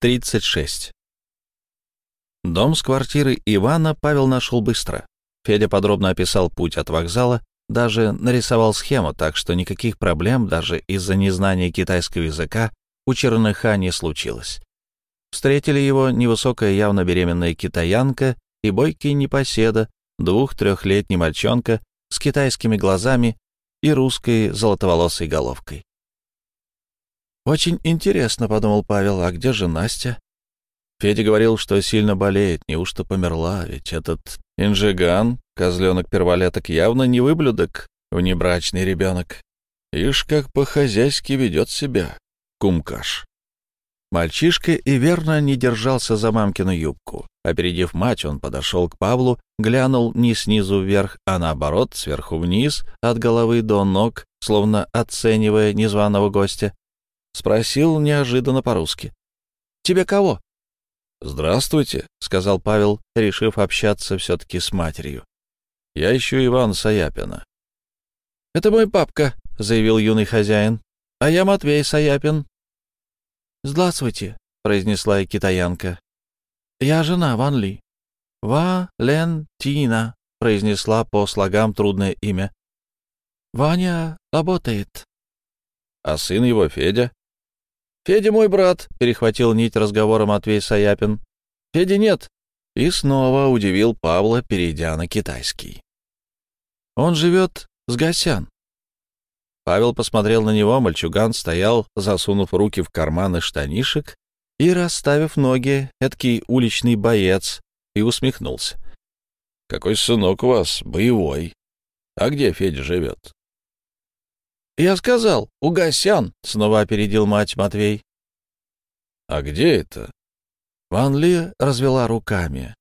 36. Дом с квартиры Ивана Павел нашел быстро. Федя подробно описал путь от вокзала, даже нарисовал схему, так что никаких проблем даже из-за незнания китайского языка у Черныха не случилось. Встретили его невысокая явно беременная китаянка и бойкий непоседа, двух-трехлетний мальчонка с китайскими глазами и русской золотоволосой головкой. «Очень интересно», — подумал Павел, — «а где же Настя?» Федя говорил, что сильно болеет, неужто померла, ведь этот инжиган, козленок-перволеток, явно не выблюдок, внебрачный ребенок. Ишь, как по-хозяйски ведет себя, кумкаш. Мальчишка и верно не держался за мамкину юбку. Опередив мать, он подошел к Павлу, глянул не снизу вверх, а наоборот, сверху вниз, от головы до ног, словно оценивая незваного гостя. Спросил неожиданно по-русски. «Тебе кого?» «Здравствуйте», — сказал Павел, решив общаться все-таки с матерью. «Я ищу Ивана Саяпина». «Это мой папка», — заявил юный хозяин. «А я Матвей Саяпин». «Здравствуйте», — произнесла китаянка. «Я жена Ван Ли». «Валентина», — произнесла по слогам трудное имя. «Ваня работает». «А сын его Федя?» «Федя мой брат», — перехватил нить разговора Матвей Саяпин. «Феди нет». И снова удивил Павла, перейдя на китайский. «Он живет с Гасян». Павел посмотрел на него, мальчуган стоял, засунув руки в карманы штанишек и расставив ноги, эдакий уличный боец, и усмехнулся. «Какой сынок у вас, боевой. А где Федя живет?» «Я сказал, у Гасян!» — снова опередил мать Матвей. «А где это?» Ван Ли развела руками.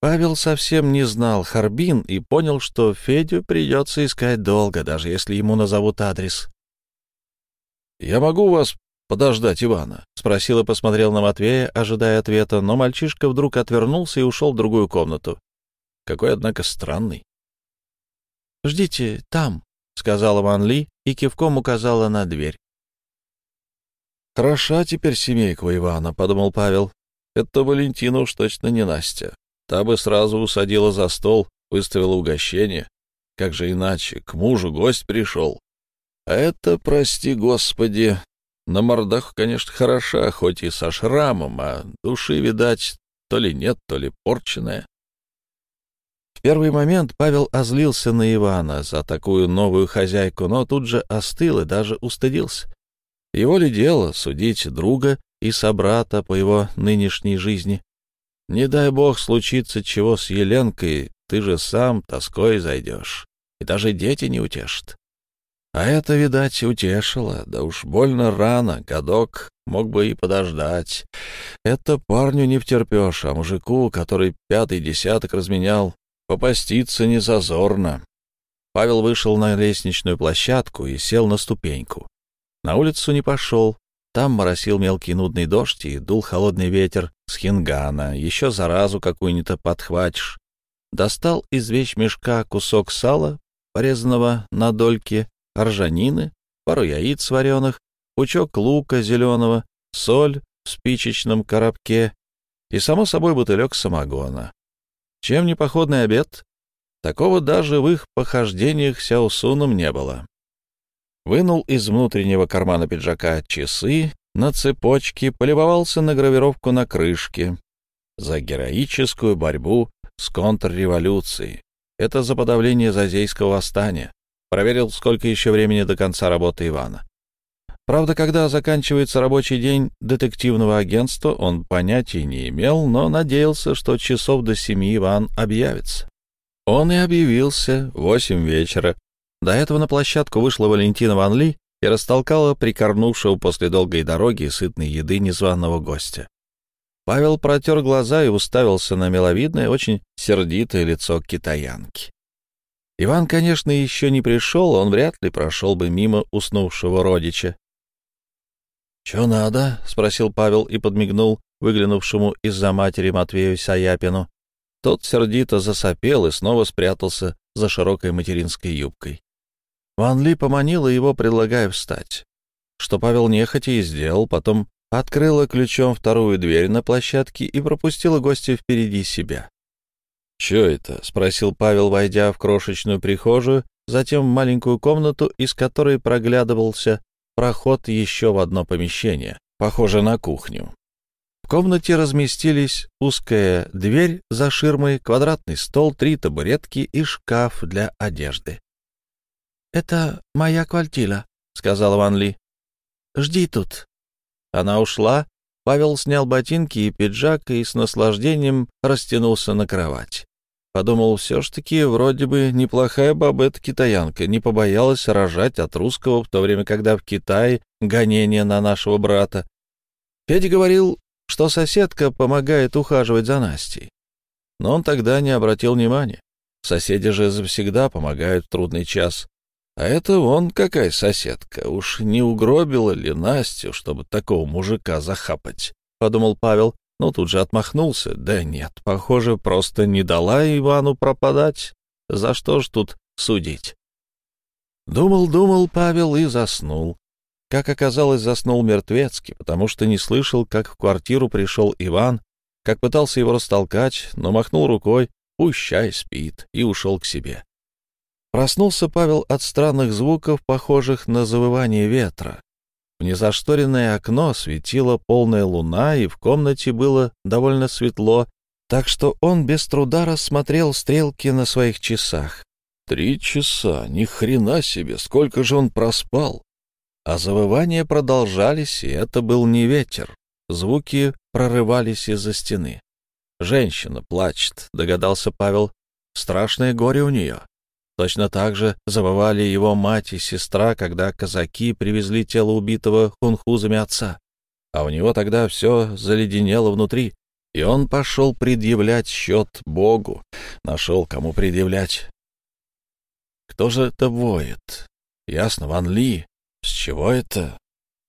Павел совсем не знал Харбин и понял, что Федю придется искать долго, даже если ему назовут адрес. «Я могу вас подождать Ивана?» — спросил и посмотрел на Матвея, ожидая ответа, но мальчишка вдруг отвернулся и ушел в другую комнату. Какой, однако, странный. «Ждите там», — сказала Ван Ли и кивком указала на дверь. «Хороша теперь семейка Ивана», — подумал Павел. «Это Валентина уж точно не Настя. Та бы сразу усадила за стол, выставила угощение. Как же иначе? К мужу гость пришел. А это, прости господи, на мордах, конечно, хороша, хоть и со шрамом, а души, видать, то ли нет, то ли порченная первый момент Павел озлился на Ивана за такую новую хозяйку, но тут же остыл и даже устыдился. Его ли дело судить друга и собрата по его нынешней жизни? Не дай бог случится чего с Еленкой, ты же сам тоской зайдешь, и даже дети не утешат. А это, видать, утешило, да уж больно рано, годок мог бы и подождать. Это парню не втерпешь, а мужику, который пятый десяток разменял, Попаститься не зазорно. Павел вышел на лестничную площадку и сел на ступеньку. На улицу не пошел. Там моросил мелкий нудный дождь и дул холодный ветер с хингана. Еще заразу какую-нибудь подхватишь. Достал из вещмешка кусок сала, порезанного на дольки, ржанины, пару яиц вареных, пучок лука зеленого, соль в спичечном коробке и, само собой, бутылек самогона. Чем не походный обед? Такого даже в их похождениях Сяосуном не было. Вынул из внутреннего кармана пиджака часы на цепочке, полюбовался на гравировку на крышке. За героическую борьбу с контрреволюцией. Это за подавление Зазейского восстания. Проверил, сколько еще времени до конца работы Ивана. Правда, когда заканчивается рабочий день детективного агентства, он понятия не имел, но надеялся, что часов до семи Иван объявится. Он и объявился в восемь вечера. До этого на площадку вышла Валентина Ван Ли и растолкала прикорнувшего после долгой дороги и сытной еды незваного гостя. Павел протер глаза и уставился на миловидное, очень сердитое лицо китаянки. Иван, конечно, еще не пришел, он вряд ли прошел бы мимо уснувшего родича. «Чё надо?» — спросил Павел и подмигнул выглянувшему из-за матери Матвею Саяпину. Тот сердито засопел и снова спрятался за широкой материнской юбкой. Ван Ли поманила его, предлагая встать. Что Павел нехотя и сделал, потом открыла ключом вторую дверь на площадке и пропустила гостя впереди себя. «Чё это?» — спросил Павел, войдя в крошечную прихожую, затем в маленькую комнату, из которой проглядывался проход еще в одно помещение, похоже на кухню. В комнате разместились узкая дверь за ширмой, квадратный стол, три табуретки и шкаф для одежды. «Это моя квартира», — сказал Ван Ли. «Жди тут». Она ушла, Павел снял ботинки и пиджак и с наслаждением растянулся на кровать. Подумал, все ж таки, вроде бы неплохая баба эта китаянка, не побоялась рожать от русского, в то время, когда в Китае гонение на нашего брата. Петя говорил, что соседка помогает ухаживать за Настей. Но он тогда не обратил внимания. Соседи же завсегда помогают в трудный час. А это вон какая соседка. Уж не угробила ли Настю, чтобы такого мужика захапать? — подумал Павел, но тут же отмахнулся. Да нет, похоже, просто не дала Ивану пропадать. За что ж тут судить? Думал-думал Павел и заснул. Как оказалось, заснул мертвецкий, потому что не слышал, как в квартиру пришел Иван, как пытался его растолкать, но махнул рукой, пущай спит, и ушел к себе. Проснулся Павел от странных звуков, похожих на завывание ветра. Незашторенное окно светила полная луна, и в комнате было довольно светло, так что он без труда рассмотрел стрелки на своих часах. Три часа, ни хрена себе, сколько же он проспал. А завывания продолжались, и это был не ветер. Звуки прорывались из-за стены. «Женщина плачет», — догадался Павел. «Страшное горе у нее». Точно так же завывали его мать и сестра, когда казаки привезли тело убитого хунхузами отца. А у него тогда все заледенело внутри, и он пошел предъявлять счет Богу. Нашел, кому предъявлять. Кто же это воет? Ясно, Ван Ли. С чего это?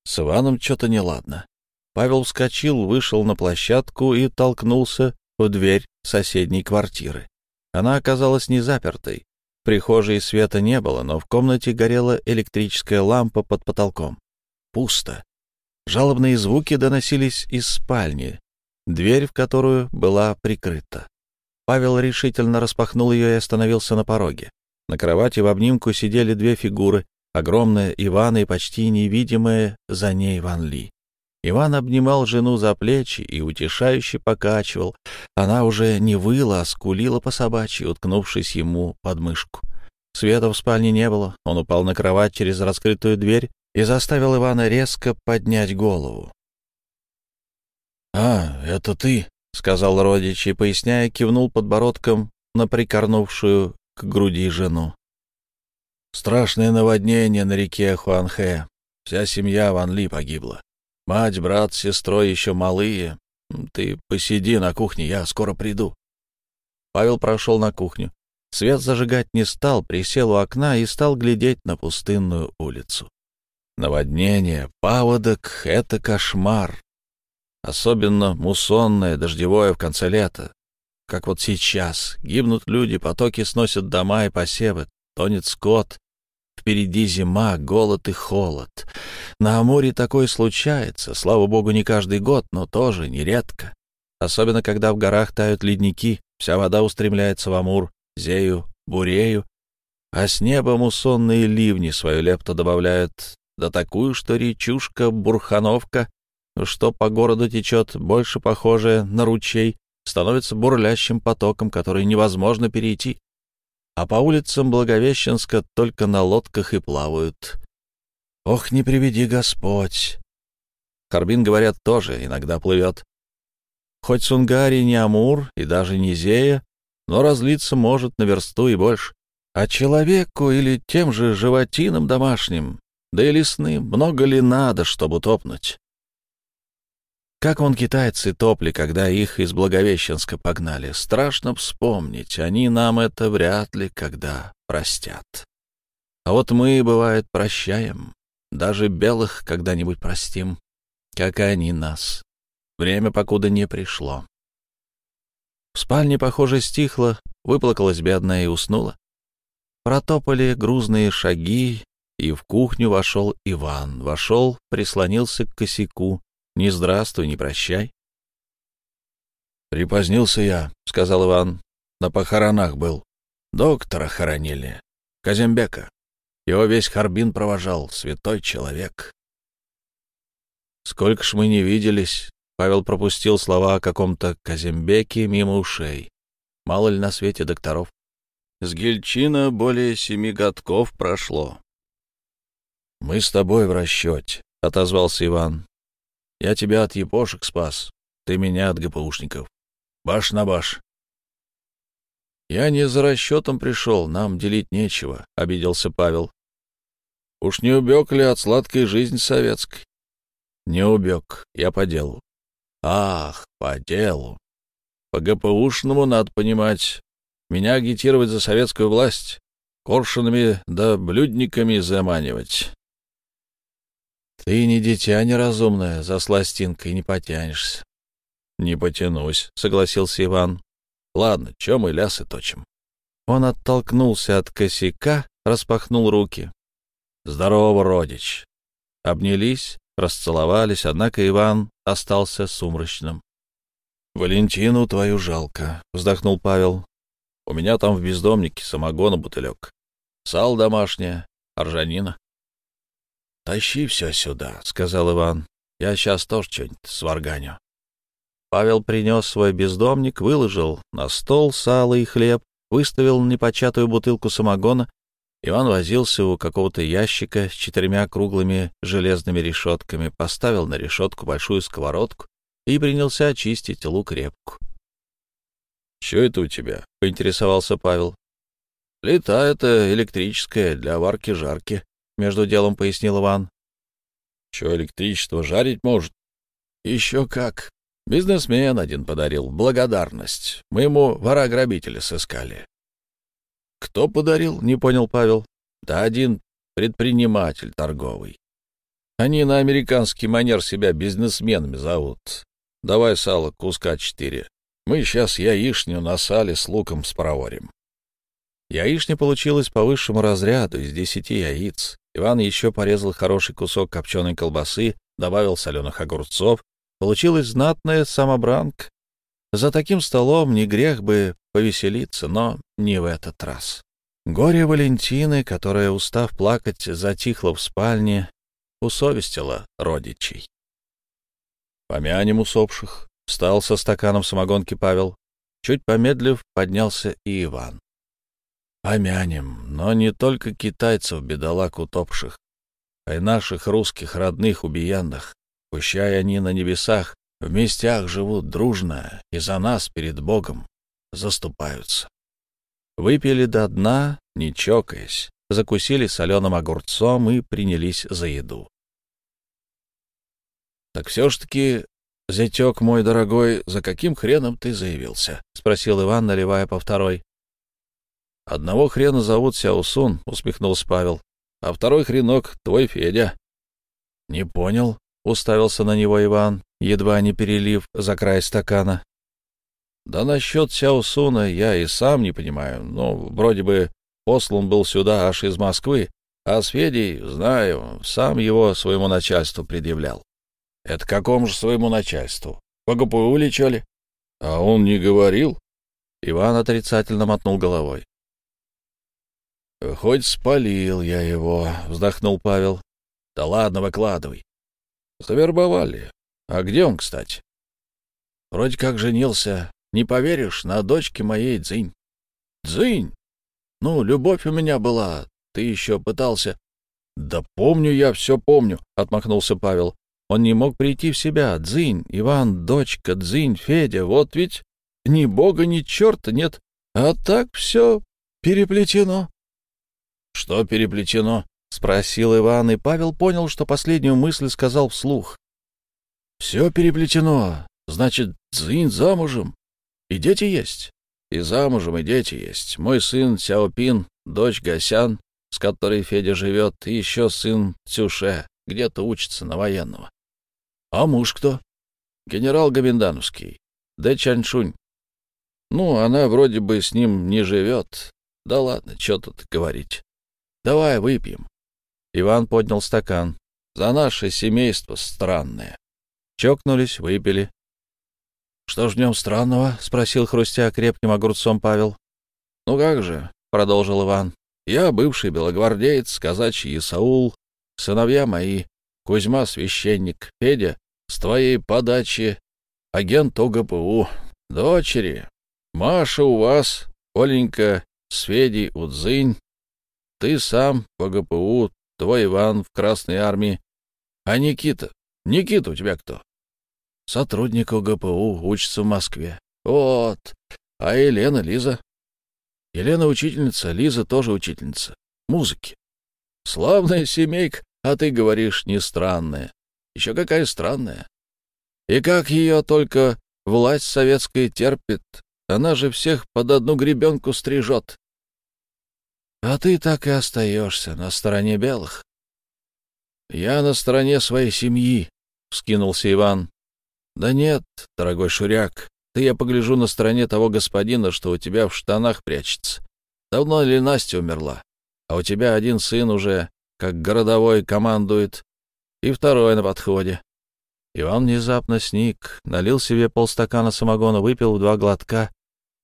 С Иваном что-то неладно. Павел вскочил, вышел на площадку и толкнулся в дверь соседней квартиры. Она оказалась не запертой прихожей света не было, но в комнате горела электрическая лампа под потолком. Пусто. Жалобные звуки доносились из спальни, дверь в которую была прикрыта. Павел решительно распахнул ее и остановился на пороге. На кровати в обнимку сидели две фигуры, огромная Ивана и почти невидимая за ней Ван Ли. Иван обнимал жену за плечи и утешающе покачивал. Она уже не выла, а скулила по собачьи, уткнувшись ему под мышку. Света в спальне не было. Он упал на кровать через раскрытую дверь и заставил Ивана резко поднять голову. «А, это ты», — сказал родич и, поясняя, кивнул подбородком на прикорнувшую к груди жену. «Страшное наводнение на реке Хуанхэ. Вся семья Ван Ли погибла. Мать, брат, сестра еще малые. Ты посиди на кухне, я скоро приду. Павел прошел на кухню. Свет зажигать не стал, присел у окна и стал глядеть на пустынную улицу. Наводнение, паводок — это кошмар. Особенно муссонное, дождевое в конце лета. Как вот сейчас. Гибнут люди, потоки сносят дома и посевы, тонет скот, Впереди зима, голод и холод. На Амуре такое случается, слава богу, не каждый год, но тоже нередко. Особенно, когда в горах тают ледники, вся вода устремляется в Амур, Зею, Бурею, а с неба муссонные ливни свою лепту добавляют, да такую, что речушка Бурхановка, что по городу течет, больше похожая на ручей, становится бурлящим потоком, который невозможно перейти а по улицам Благовещенска только на лодках и плавают. Ох, не приведи Господь! Харбин, говорят, тоже иногда плывет. Хоть Сунгари не Амур и даже не Зея, но разлиться может на версту и больше. А человеку или тем же животинам домашним, да и лесным, много ли надо, чтобы топнуть? Как вон китайцы топли, когда их из Благовещенска погнали. Страшно вспомнить, они нам это вряд ли когда простят. А вот мы, бывает, прощаем. Даже белых когда-нибудь простим, как и они нас. Время покуда не пришло. В спальне, похоже, стихло, выплакалась бедная и уснула. Протопали грузные шаги, и в кухню вошел Иван. Вошел, прислонился к косяку, Ни здравствуй, ни прощай. «Припозднился я», — сказал Иван. «На похоронах был. Доктора хоронили. Казембека. Его весь Харбин провожал. Святой человек». «Сколько ж мы не виделись», — Павел пропустил слова о каком-то Казембеке мимо ушей. Мало ли на свете докторов. С Гельчина более семи годков прошло. «Мы с тобой в расчете», — отозвался Иван. «Я тебя от епошек спас, ты меня от ГПУшников. Баш на баш». «Я не за расчетом пришел, нам делить нечего», — обиделся Павел. «Уж не убег ли от сладкой жизни советской?» «Не убег, я по делу». «Ах, по делу. По ГПУшному надо понимать. Меня агитировать за советскую власть, коршунами да блюдниками заманивать. Ты не дитя неразумное, за сластинкой не потянешься. Не потянусь, согласился Иван. Ладно, чем мы лясы точим? Он оттолкнулся от косяка, распахнул руки. Здорово, родич. Обнялись, расцеловались, однако Иван остался сумрачным. «Валентину твою жалко», — вздохнул Павел. У меня там в бездомнике самогона бутылек. Сал домашнее, аржанина. — Тащи все сюда, — сказал Иван. — Я сейчас тоже что-нибудь сварганю. Павел принес свой бездомник, выложил на стол сало и хлеб, выставил непочатую бутылку самогона. Иван возился у какого-то ящика с четырьмя круглыми железными решетками, поставил на решетку большую сковородку и принялся очистить лук-репку. «Что это у тебя?» — поинтересовался Павел. «Плита это электрическая для варки-жарки», — между делом пояснил Иван. «Что электричество жарить может?» «Еще как. Бизнесмен один подарил. Благодарность. Мы ему вора-грабителя сыскали». «Кто подарил?» — не понял Павел. «Да один предприниматель торговый. Они на американский манер себя бизнесменами зовут. Давай сало куска четыре. Мы сейчас яичню на сале с луком спроворим. Яичня получилась по высшему разряду, из десяти яиц. Иван еще порезал хороший кусок копченой колбасы, добавил соленых огурцов. Получилась знатная самобранка. За таким столом не грех бы повеселиться, но не в этот раз. Горе Валентины, которая, устав плакать, затихла в спальне, усовестила родичей. Помянем усопших, Встал со стаканом самогонки Павел. Чуть помедлив, поднялся и Иван. Помянем, но не только китайцев, бедолаг утопших, а и наших русских родных убиянных. Пущай они на небесах, в местях живут дружно и за нас перед Богом заступаются. Выпили до дна, не чокаясь, закусили соленым огурцом и принялись за еду. Так все ж таки — Зятек мой дорогой, за каким хреном ты заявился? — спросил Иван, наливая по второй. — Одного хрена зовут Сяусун, — усмехнулся Павел, — а второй хренок — твой Федя. — Не понял, — уставился на него Иван, едва не перелив за край стакана. — Да насчет Сяусуна я и сам не понимаю, но вроде бы послан был сюда аж из Москвы, а с Федей, знаю, сам его своему начальству предъявлял. Это какому же своему начальству? По ГПУ ли? А он не говорил? Иван отрицательно мотнул головой. Хоть спалил я его, вздохнул Павел. Да ладно, выкладывай. Завербовали. А где он, кстати? Вроде как женился. Не поверишь, на дочке моей Дзынь. Дзынь? Ну, любовь у меня была. Ты еще пытался... Да помню я, все помню, отмахнулся Павел. Он не мог прийти в себя. Дзынь, Иван, дочка, Дзынь, Федя. Вот ведь ни бога, ни черта нет. А так все переплетено. — Что переплетено? — спросил Иван, и Павел понял, что последнюю мысль сказал вслух. — Все переплетено. Значит, Дзынь замужем. И дети есть. И замужем, и дети есть. Мой сын Сяопин, дочь Гасян, с которой Федя живет, и еще сын Цюше, где-то учится на военного. А муж кто? Генерал Гомендановский. Дэ Чаншунь. Ну, она вроде бы с ним не живет. Да ладно, что тут говорить. Давай выпьем. Иван поднял стакан. За наше семейство странное. Чокнулись, выпили. — Что ж в нем странного? — спросил, хрустя крепким огурцом Павел. — Ну как же, — продолжил Иван, — я бывший белогвардеец, казачий Исаул, сыновья мои, Кузьма священник, Федя, с твоей подачи агент ОГПУ, дочери, Маша у вас, Оленька с Федей Удзынь, ты сам в ОГПУ, твой Иван в Красной армии, а Никита, Никита у тебя кто? Сотрудник ОГПУ, учится в Москве. Вот. А Елена, Лиза? Елена учительница, Лиза тоже учительница. Музыки. Славная семейка, а ты говоришь, не странная. Еще какая странная. И как ее только власть советская терпит, она же всех под одну гребенку стрижет. А ты так и остаешься на стороне белых. Я на стороне своей семьи, — вскинулся Иван. Да нет, дорогой Шуряк, ты, я погляжу, на стороне того господина, что у тебя в штанах прячется. Давно ли Настя умерла? А у тебя один сын уже, как городовой, командует, и второй на подходе. Иван внезапно сник, налил себе полстакана самогона, выпил два глотка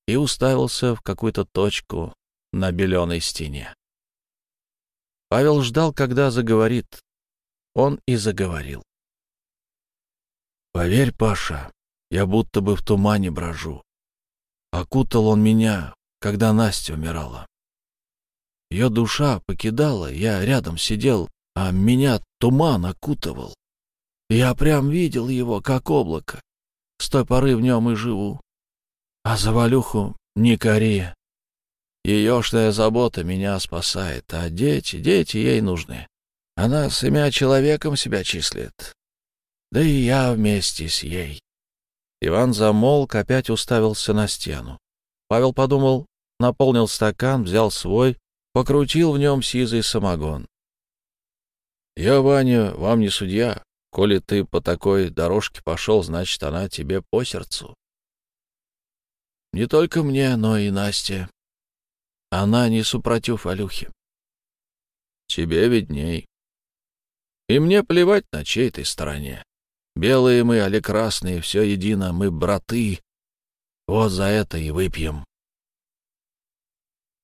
и уставился в какую-то точку на беленой стене. Павел ждал, когда заговорит. Он и заговорил. Поверь, Паша, я будто бы в тумане брожу. Окутал он меня, когда Настя умирала. Ее душа покидала, я рядом сидел, а меня туман окутывал. Я прям видел его, как облако. С той поры в нем и живу. А за Валюху не кори. Еешная забота меня спасает, а дети, дети ей нужны. Она с имя человеком себя числит да и я вместе с ей. Иван замолк, опять уставился на стену. Павел подумал, наполнил стакан, взял свой, покрутил в нем сизый самогон. — Я, Ваня, вам не судья. Коли ты по такой дорожке пошел, значит, она тебе по сердцу. Не только мне, но и Насте. Она не супротив Алюхи. Тебе видней. И мне плевать, на чьей ты стороне. Белые мы, али красные, все едино, мы браты. Вот за это и выпьем.